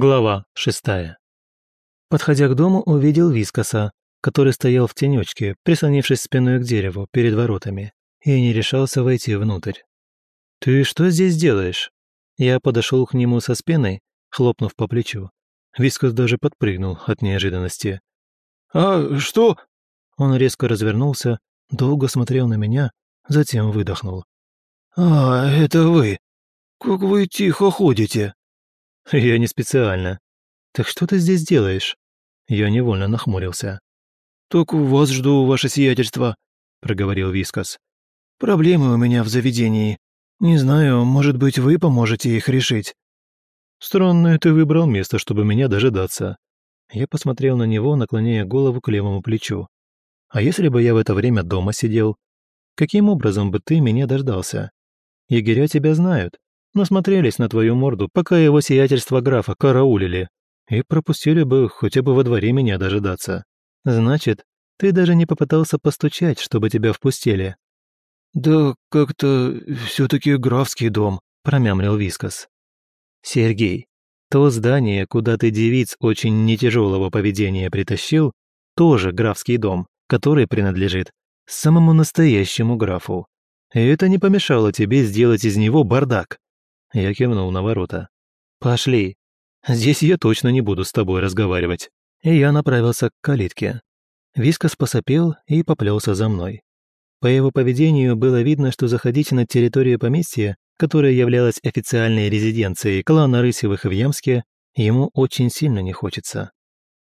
Глава шестая. Подходя к дому, увидел Вискоса, который стоял в тенечке, прислонившись спиной к дереву перед воротами, и не решался войти внутрь. «Ты что здесь делаешь?» Я подошел к нему со спиной, хлопнув по плечу. Вискос даже подпрыгнул от неожиданности. «А что?» Он резко развернулся, долго смотрел на меня, затем выдохнул. «А, это вы! Как вы тихо ходите!» «Я не специально. Так что ты здесь делаешь?» Я невольно нахмурился. «Так вас жду, ваше сиятельство», — проговорил Вискас. «Проблемы у меня в заведении. Не знаю, может быть, вы поможете их решить». «Странное ты выбрал место, чтобы меня дожидаться». Я посмотрел на него, наклоняя голову к левому плечу. «А если бы я в это время дома сидел? Каким образом бы ты меня дождался? Егеря тебя знают, насмотрелись на твою морду, пока его сиятельство графа караулили, и пропустили бы хотя бы во дворе меня дожидаться. Значит, ты даже не попытался постучать, чтобы тебя впустили». «Да как-то все таки графский дом», — промямлил Вискас. «Сергей, то здание, куда ты девиц очень нетяжелого поведения притащил, тоже графский дом, который принадлежит самому настоящему графу. И это не помешало тебе сделать из него бардак. Я кивнул на ворота. «Пошли. Здесь я точно не буду с тобой разговаривать». И я направился к калитке. Вискас посопел и поплелся за мной. По его поведению было видно, что заходить на территорию поместья, которая являлась официальной резиденцией клана Рысевых в Ямске, ему очень сильно не хочется.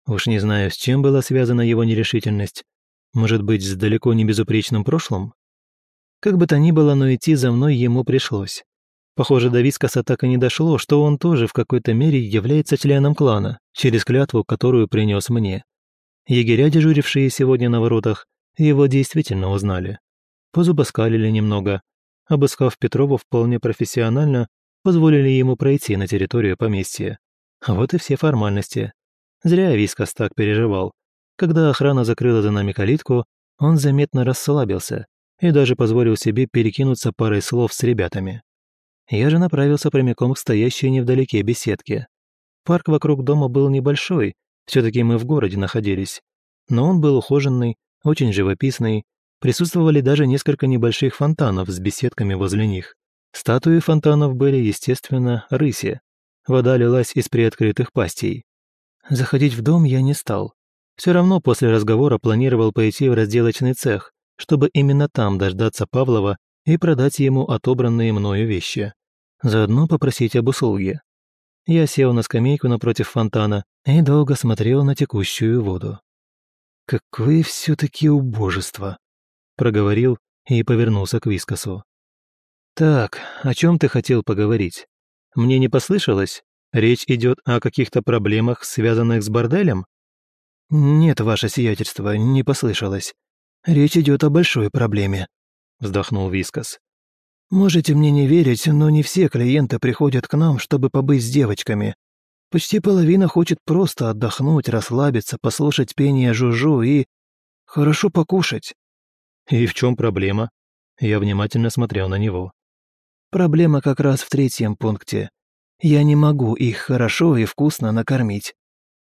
Уж не знаю, с чем была связана его нерешительность. Может быть, с далеко не безупречным прошлым? Как бы то ни было, но идти за мной ему пришлось. Похоже, до Вискаса так и не дошло, что он тоже в какой-то мере является членом клана, через клятву, которую принес мне. Егеря, дежурившие сегодня на воротах, его действительно узнали. Позубоскалили немного. Обыскав Петрова вполне профессионально, позволили ему пройти на территорию поместья. Вот и все формальности. Зря Вискас так переживал. Когда охрана закрыла за нами калитку, он заметно расслабился и даже позволил себе перекинуться парой слов с ребятами. Я же направился прямиком к стоящей невдалеке беседке. Парк вокруг дома был небольшой, все таки мы в городе находились. Но он был ухоженный, очень живописный, присутствовали даже несколько небольших фонтанов с беседками возле них. Статуи фонтанов были, естественно, рыси. Вода лилась из приоткрытых пастей. Заходить в дом я не стал. Все равно после разговора планировал пойти в разделочный цех, чтобы именно там дождаться Павлова и продать ему отобранные мною вещи. Заодно попросить об услуге. Я сел на скамейку напротив фонтана и долго смотрел на текущую воду. «Какое все-таки убожество!» — проговорил и повернулся к Вискосу. «Так, о чем ты хотел поговорить? Мне не послышалось? Речь идет о каких-то проблемах, связанных с борделем?» «Нет, ваше сиятельство, не послышалось. Речь идет о большой проблеме», вздохнул Вискас. «Можете мне не верить, но не все клиенты приходят к нам, чтобы побыть с девочками. Почти половина хочет просто отдохнуть, расслабиться, послушать пение Жужу и... хорошо покушать». «И в чем проблема?» Я внимательно смотрел на него. «Проблема как раз в третьем пункте. Я не могу их хорошо и вкусно накормить».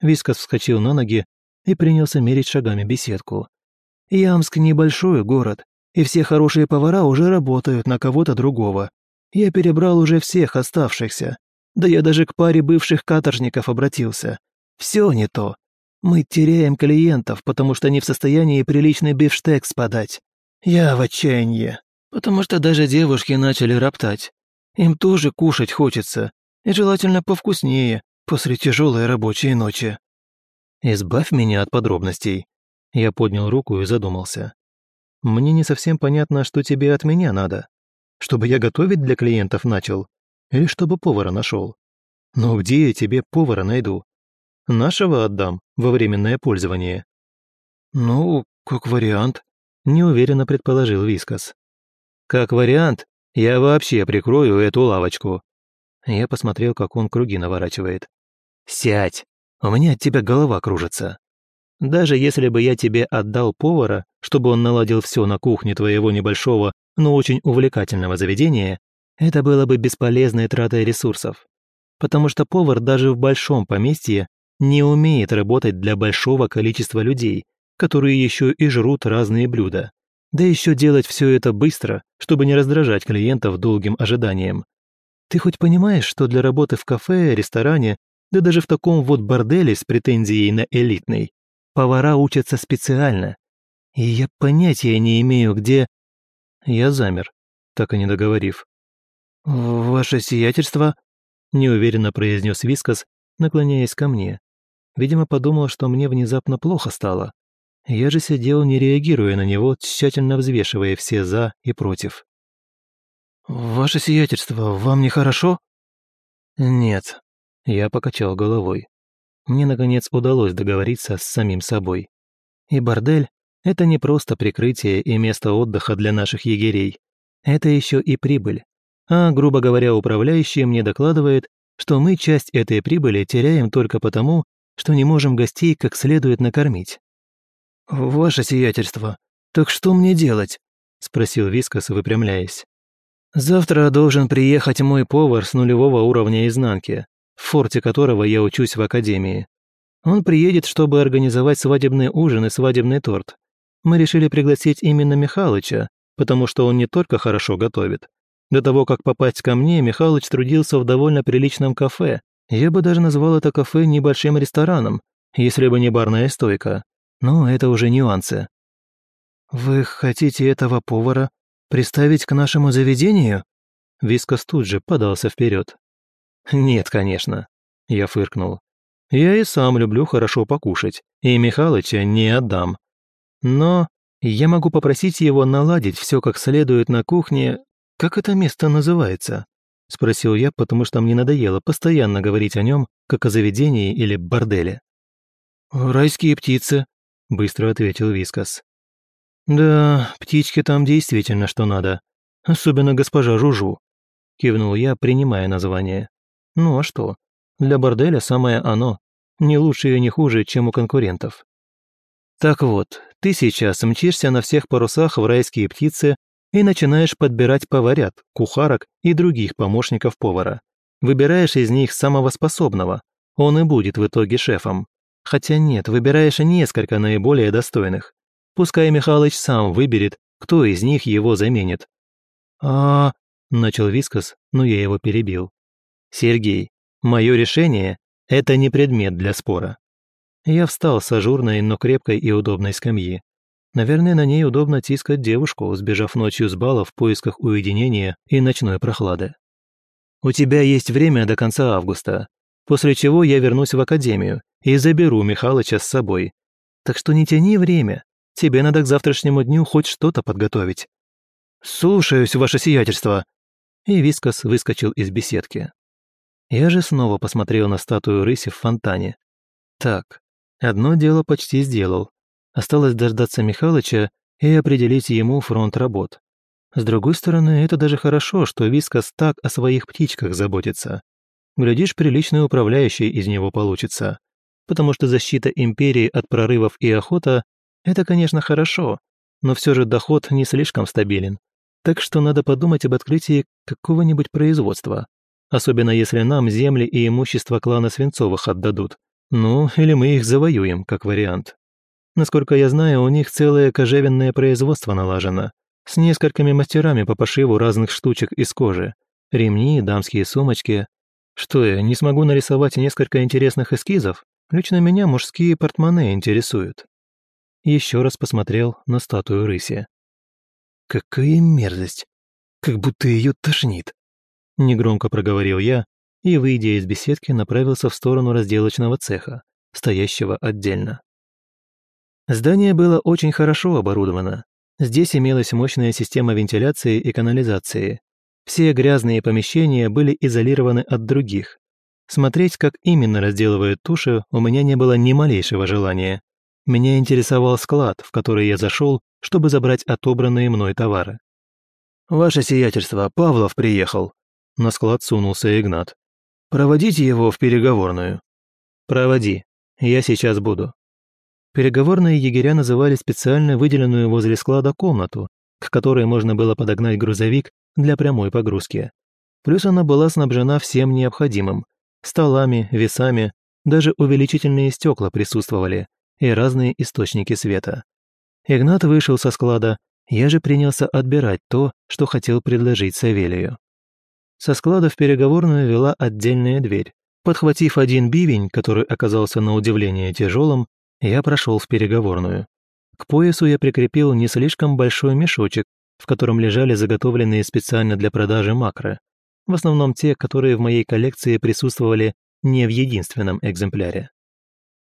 Вискас вскочил на ноги и принялся мерить шагами беседку. «Ямск – небольшой город, и все хорошие повара уже работают на кого-то другого. Я перебрал уже всех оставшихся. Да я даже к паре бывших каторжников обратился. Все не то. Мы теряем клиентов, потому что не в состоянии приличный бифштекс подать. Я в отчаянии, потому что даже девушки начали роптать. Им тоже кушать хочется, и желательно повкуснее после тяжелой рабочей ночи. Избавь меня от подробностей. Я поднял руку и задумался. Мне не совсем понятно, что тебе от меня надо. Чтобы я готовить для клиентов начал? Или чтобы повара нашел? Но где я тебе повара найду? Нашего отдам во временное пользование. Ну, как вариант, неуверенно предположил Вискас. Как вариант, я вообще прикрою эту лавочку. Я посмотрел, как он круги наворачивает. Сядь, у меня от тебя голова кружится. Даже если бы я тебе отдал повара, чтобы он наладил все на кухне твоего небольшого, но очень увлекательного заведения, это было бы бесполезной тратой ресурсов. потому что повар даже в большом поместье не умеет работать для большого количества людей, которые еще и жрут разные блюда. Да еще делать все это быстро, чтобы не раздражать клиентов долгим ожиданием. Ты хоть понимаешь, что для работы в кафе, ресторане, да даже в таком вот борделе с претензией на элитный, повара учатся специально. И я понятия не имею, где... Я замер, так и не договорив. «Ваше сиятельство?» – неуверенно произнес Вискас, наклоняясь ко мне. Видимо, подумал, что мне внезапно плохо стало. Я же сидел, не реагируя на него, тщательно взвешивая все «за» и «против». «Ваше сиятельство, вам нехорошо?» «Нет», — я покачал головой. Мне, наконец, удалось договориться с самим собой. И бордель — это не просто прикрытие и место отдыха для наших егерей. Это еще и прибыль. А, грубо говоря, управляющий мне докладывает, что мы часть этой прибыли теряем только потому, что не можем гостей как следует накормить. «Ваше сиятельство, так что мне делать?» – спросил Вискас, выпрямляясь. «Завтра должен приехать мой повар с нулевого уровня изнанки, в форте которого я учусь в академии. Он приедет, чтобы организовать свадебный ужин и свадебный торт. Мы решили пригласить именно Михалыча, потому что он не только хорошо готовит. До того, как попасть ко мне, Михалыч трудился в довольно приличном кафе. Я бы даже назвал это кафе небольшим рестораном, если бы не барная стойка. Но это уже нюансы. «Вы хотите этого повара приставить к нашему заведению?» Вискас тут же подался вперед. «Нет, конечно», — я фыркнул. «Я и сам люблю хорошо покушать, и Михалыча не отдам. Но я могу попросить его наладить все как следует на кухне. Как это место называется?» — спросил я, потому что мне надоело постоянно говорить о нем, как о заведении или борделе. «Райские птицы», быстро ответил Вискас. «Да, птички там действительно что надо. Особенно госпожа Жужу», – кивнул я, принимая название. «Ну а что? Для борделя самое оно. Не лучше и не хуже, чем у конкурентов». «Так вот, ты сейчас мчишься на всех парусах в райские птицы и начинаешь подбирать поварят, кухарок и других помощников повара. Выбираешь из них самого способного. Он и будет в итоге шефом. Хотя нет, выбираешь несколько наиболее достойных. Пускай Михалыч сам выберет, кто из них его заменит. а начал Вискас, но я его перебил. «Сергей, мое решение – это не предмет для спора». Я встал с ажурной, но крепкой и удобной скамьи. Наверное, на ней удобно тискать девушку, сбежав ночью с бала в поисках уединения и ночной прохлады. «У тебя есть время до конца августа после чего я вернусь в академию и заберу Михалыча с собой. Так что не тяни время, тебе надо к завтрашнему дню хоть что-то подготовить». «Слушаюсь, ваше сиятельство!» И Вискас выскочил из беседки. Я же снова посмотрел на статую рыси в фонтане. Так, одно дело почти сделал. Осталось дождаться Михалыча и определить ему фронт работ. С другой стороны, это даже хорошо, что Вискас так о своих птичках заботится. Глядишь, приличный управляющий из него получится. Потому что защита империи от прорывов и охота – это, конечно, хорошо, но все же доход не слишком стабилен. Так что надо подумать об открытии какого-нибудь производства. Особенно если нам земли и имущество клана Свинцовых отдадут. Ну, или мы их завоюем, как вариант. Насколько я знаю, у них целое кожевенное производство налажено, с несколькими мастерами по пошиву разных штучек из кожи. Ремни, дамские сумочки, что я, не смогу нарисовать несколько интересных эскизов? Лично меня мужские портмоне интересуют. Еще раз посмотрел на статую рыси. Какая мерзость! Как будто ее тошнит. Негромко проговорил я и, выйдя из беседки, направился в сторону разделочного цеха, стоящего отдельно. Здание было очень хорошо оборудовано. Здесь имелась мощная система вентиляции и канализации, все грязные помещения были изолированы от других. Смотреть, как именно разделывают туши, у меня не было ни малейшего желания. Меня интересовал склад, в который я зашел, чтобы забрать отобранные мной товары. «Ваше сиятельство, Павлов приехал», — на склад сунулся Игнат. «Проводите его в переговорную». «Проводи, я сейчас буду». Переговорные егеря называли специально выделенную возле склада комнату, к которой можно было подогнать грузовик для прямой погрузки. Плюс она была снабжена всем необходимым. столами, весами, даже увеличительные стекла присутствовали и разные источники света. Игнат вышел со склада, я же принялся отбирать то, что хотел предложить Савелию. Со склада в переговорную вела отдельная дверь. Подхватив один бивень, который оказался на удивление тяжелым, я прошел в переговорную. К поясу я прикрепил не слишком большой мешочек, в котором лежали заготовленные специально для продажи макро. В основном те, которые в моей коллекции присутствовали не в единственном экземпляре.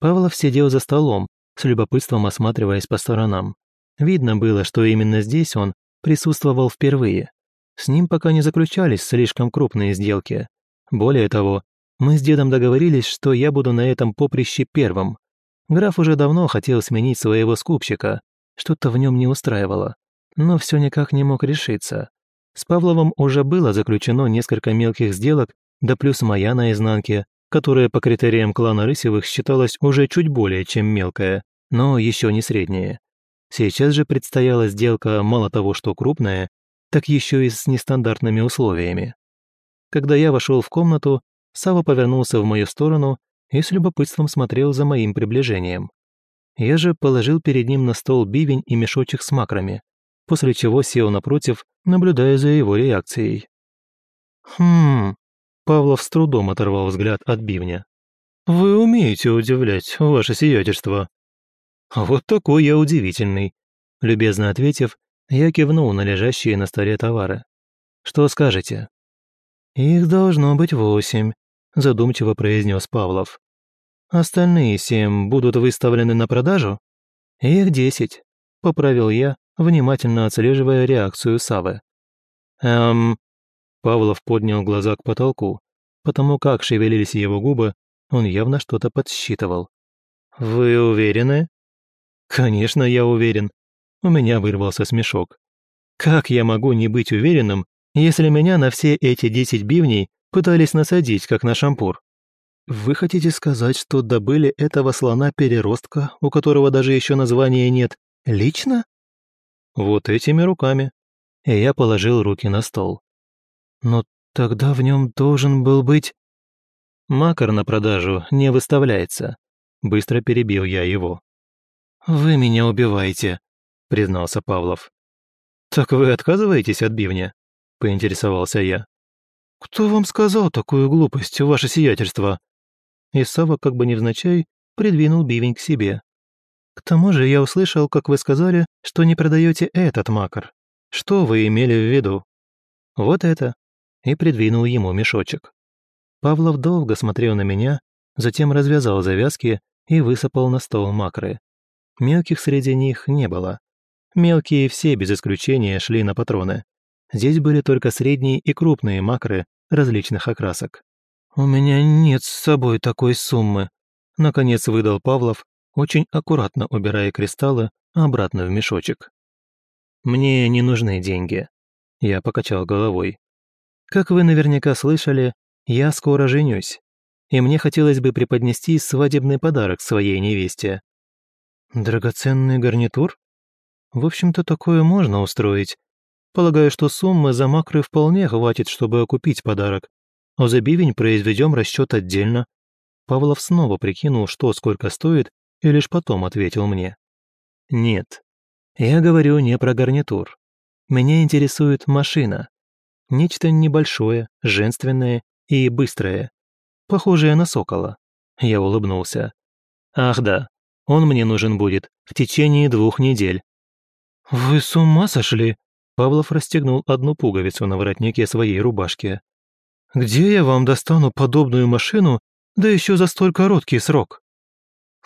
Павлов сидел за столом, с любопытством осматриваясь по сторонам. Видно было, что именно здесь он присутствовал впервые. С ним пока не заключались слишком крупные сделки. Более того, мы с дедом договорились, что я буду на этом поприще первым. Граф уже давно хотел сменить своего скупщика, что-то в нем не устраивало, но все никак не мог решиться. С Павловым уже было заключено несколько мелких сделок, да плюс моя на изнанке, которая по критериям клана Рысевых считалась уже чуть более чем мелкая, но еще не средняя. Сейчас же предстояла сделка мало того, что крупная, так еще и с нестандартными условиями. Когда я вошел в комнату, Сава повернулся в мою сторону и с любопытством смотрел за моим приближением. Я же положил перед ним на стол бивень и мешочек с макрами, после чего сел напротив, наблюдая за его реакцией. «Хм...» Павлов с трудом оторвал взгляд от бивня. «Вы умеете удивлять, ваше сиятельство». «Вот такой я удивительный», — любезно ответив, я кивнул на лежащие на столе товары. «Что скажете?» «Их должно быть восемь», — задумчиво произнес Павлов. «Остальные семь будут выставлены на продажу?» «Их десять», — поправил я, внимательно отслеживая реакцию Савы. «Эм...» Павлов поднял глаза к потолку. Потому как шевелились его губы, он явно что-то подсчитывал. «Вы уверены?» «Конечно, я уверен. У меня вырвался смешок. Как я могу не быть уверенным, если меня на все эти десять бивней пытались насадить, как на шампур? Вы хотите сказать, что добыли этого слона-переростка, у которого даже еще названия нет, лично? Вот этими руками. И я положил руки на стол. Но тогда в нем должен был быть... Макар на продажу не выставляется. Быстро перебил я его. «Вы меня убиваете», — признался Павлов. «Так вы отказываетесь от бивня?» — поинтересовался я. «Кто вам сказал такую глупость, ваше сиятельство?» И Сава, как бы невзначай, придвинул бивень к себе. «К тому же я услышал, как вы сказали, что не продаете этот макар. Что вы имели в виду?» «Вот это». И придвинул ему мешочек. Павлов долго смотрел на меня, затем развязал завязки и высыпал на стол макры. Мелких среди них не было. Мелкие все без исключения шли на патроны. Здесь были только средние и крупные макры различных окрасок. «У меня нет с собой такой суммы», — наконец выдал Павлов, очень аккуратно убирая кристаллы обратно в мешочек. «Мне не нужны деньги», — я покачал головой. «Как вы наверняка слышали, я скоро женюсь, и мне хотелось бы преподнести свадебный подарок своей невесте». «Драгоценный гарнитур?» В общем-то, такое можно устроить. Полагаю, что суммы за макры вполне хватит, чтобы окупить подарок. А за бивень произведем расчет отдельно. Павлов снова прикинул, что сколько стоит, и лишь потом ответил мне. Нет, я говорю не про гарнитур. Меня интересует машина. Нечто небольшое, женственное и быстрое. Похожее на сокола. Я улыбнулся. Ах да, он мне нужен будет в течение двух недель. «Вы с ума сошли?» Павлов расстегнул одну пуговицу на воротнике своей рубашки. «Где я вам достану подобную машину, да еще за столь короткий срок?»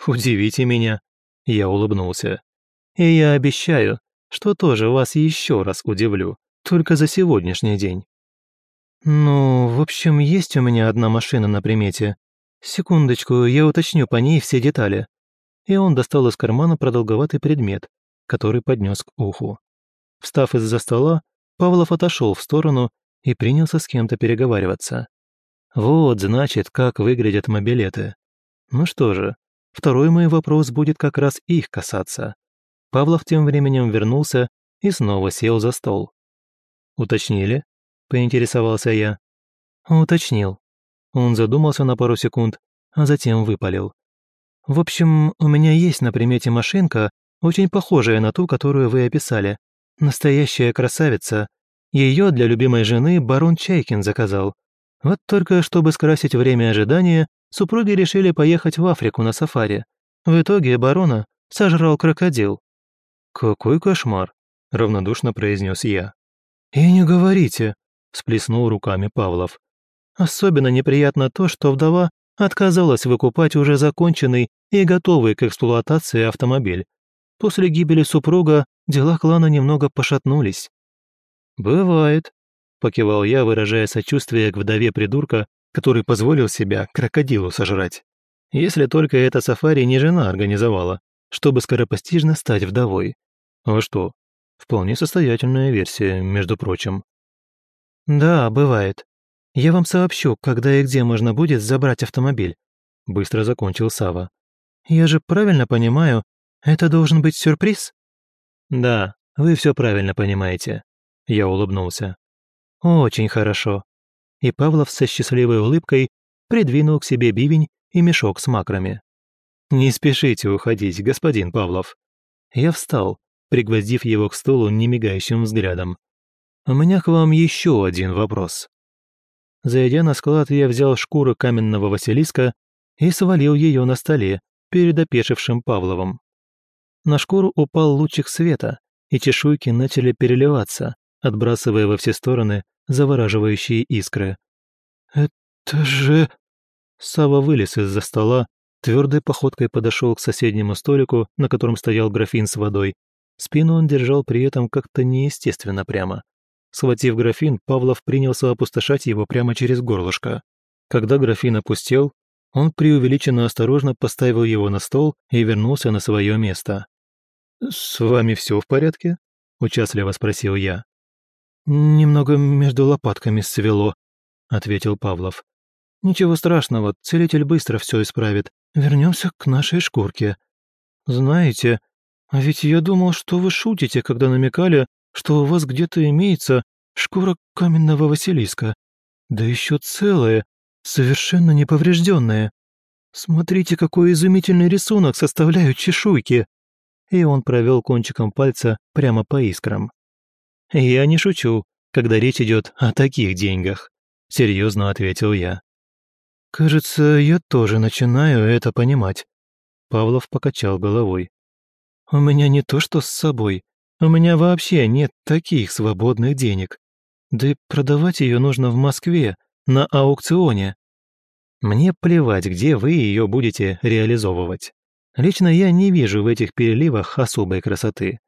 «Удивите меня», — я улыбнулся. «И я обещаю, что тоже вас еще раз удивлю, только за сегодняшний день». «Ну, в общем, есть у меня одна машина на примете. Секундочку, я уточню по ней все детали». И он достал из кармана продолговатый предмет, который поднес к уху. Встав из-за стола, Павлов отошел в сторону и принялся с кем-то переговариваться. Вот, значит, как выглядят мобилеты. Ну что же, второй мой вопрос будет как раз их касаться. Павлов тем временем вернулся и снова сел за стол. «Уточнили?» – поинтересовался я. «Уточнил. Он задумался на пару секунд, а затем выпалил. «В общем, у меня есть на примете машинка, очень похожая на ту, которую вы описали. Настоящая красавица. Ее для любимой жены барон Чайкин заказал. Вот только, чтобы скрасить время ожидания, супруги решили поехать в Африку на сафари. В итоге барона сожрал крокодил». «Какой кошмар!» – равнодушно произнес я. «И не говорите!» – сплеснул руками Павлов. «Особенно неприятно то, что вдова отказалась выкупать уже законченный и готовый к эксплуатации автомобиль. После гибели супруга дела клана немного пошатнулись». «Бывает», – покивал я, выражая сочувствие к вдове придурка, который позволил себя крокодилу сожрать. Если только эта сафари не жена организовала, чтобы скоропостижно стать вдовой. А что? Вполне состоятельная версия, между прочим. «Да, бывает. Я вам сообщу, когда и где можно будет забрать автомобиль», — быстро закончил Сава. «Я же правильно понимаю, это должен быть сюрприз?» «Да, вы все правильно понимаете», — я улыбнулся. «Очень хорошо». И Павлов со счастливой улыбкой придвинул к себе бивень и мешок с макрами. «Не спешите уходить, господин Павлов». Я встал, пригвоздив его к столу немигающим взглядом. «У меня к вам еще один вопрос». Зайдя на склад, я взял шкуру каменного Василиска и свалил ее на столе перед опешившим Павловым. На шкуру упал лучик света, и чешуйки начали переливаться, отбрасывая во все стороны завораживающие искры. «Это же...» Сава вылез из-за стола, твердой походкой подошел к соседнему столику, на котором стоял графин с водой. Спину он держал при этом как-то неестественно прямо. Схватив графин, Павлов принялся опустошать его прямо через горлышко. Когда графин опустел, он преувеличенно осторожно поставил его на стол и вернулся на свое место. «С вами все в порядке?» – участливо спросил я. «Немного между лопатками свело», – ответил Павлов. «Ничего страшного, целитель быстро все исправит. Вернемся к нашей шкурке. Знаете, а ведь я думал, что вы шутите, когда намекали, что у вас где-то имеется шкура каменного Василиска. Да еще целая, совершенно неповрежденная. Смотрите, какой изумительный рисунок составляют чешуйки!» И он провел кончиком пальца прямо по искрам. «Я не шучу, когда речь идет о таких деньгах», — серьезно ответил я. «Кажется, я тоже начинаю это понимать». Павлов покачал головой. «У меня не то что с собой. У меня вообще нет таких свободных денег. Да и продавать ее нужно в Москве, на аукционе. Мне плевать, где вы ее будете реализовывать. Лично я не вижу в этих переливах особой красоты.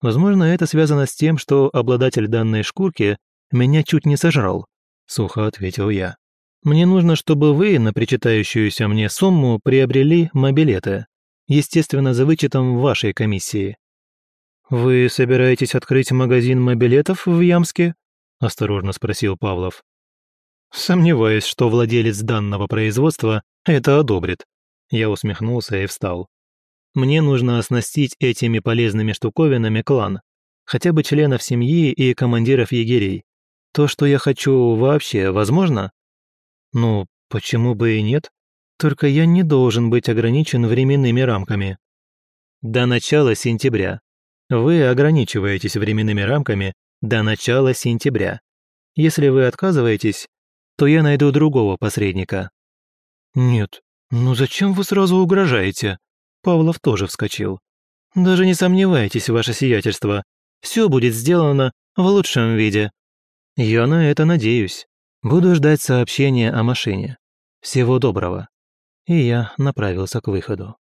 Возможно, это связано с тем, что обладатель данной шкурки меня чуть не сожрал, сухо ответил я. Мне нужно, чтобы вы на причитающуюся мне сумму приобрели мобилеты, естественно, за вычетом вашей комиссии. Вы собираетесь открыть магазин мобилетов в Ямске? осторожно спросил Павлов. Сомневаюсь, что владелец данного производства это одобрит. Я усмехнулся и встал. Мне нужно оснастить этими полезными штуковинами клан, хотя бы членов семьи и командиров егерей. То, что я хочу вообще, возможно? Ну, почему бы и нет? Только я не должен быть ограничен временными рамками. До начала сентября. Вы ограничиваетесь временными рамками до начала сентября. Если вы отказываетесь, то я найду другого посредника». «Нет, ну зачем вы сразу угрожаете?» Павлов тоже вскочил. «Даже не сомневайтесь, ваше сиятельство. Все будет сделано в лучшем виде». «Я на это надеюсь. Буду ждать сообщения о машине. Всего доброго». И я направился к выходу.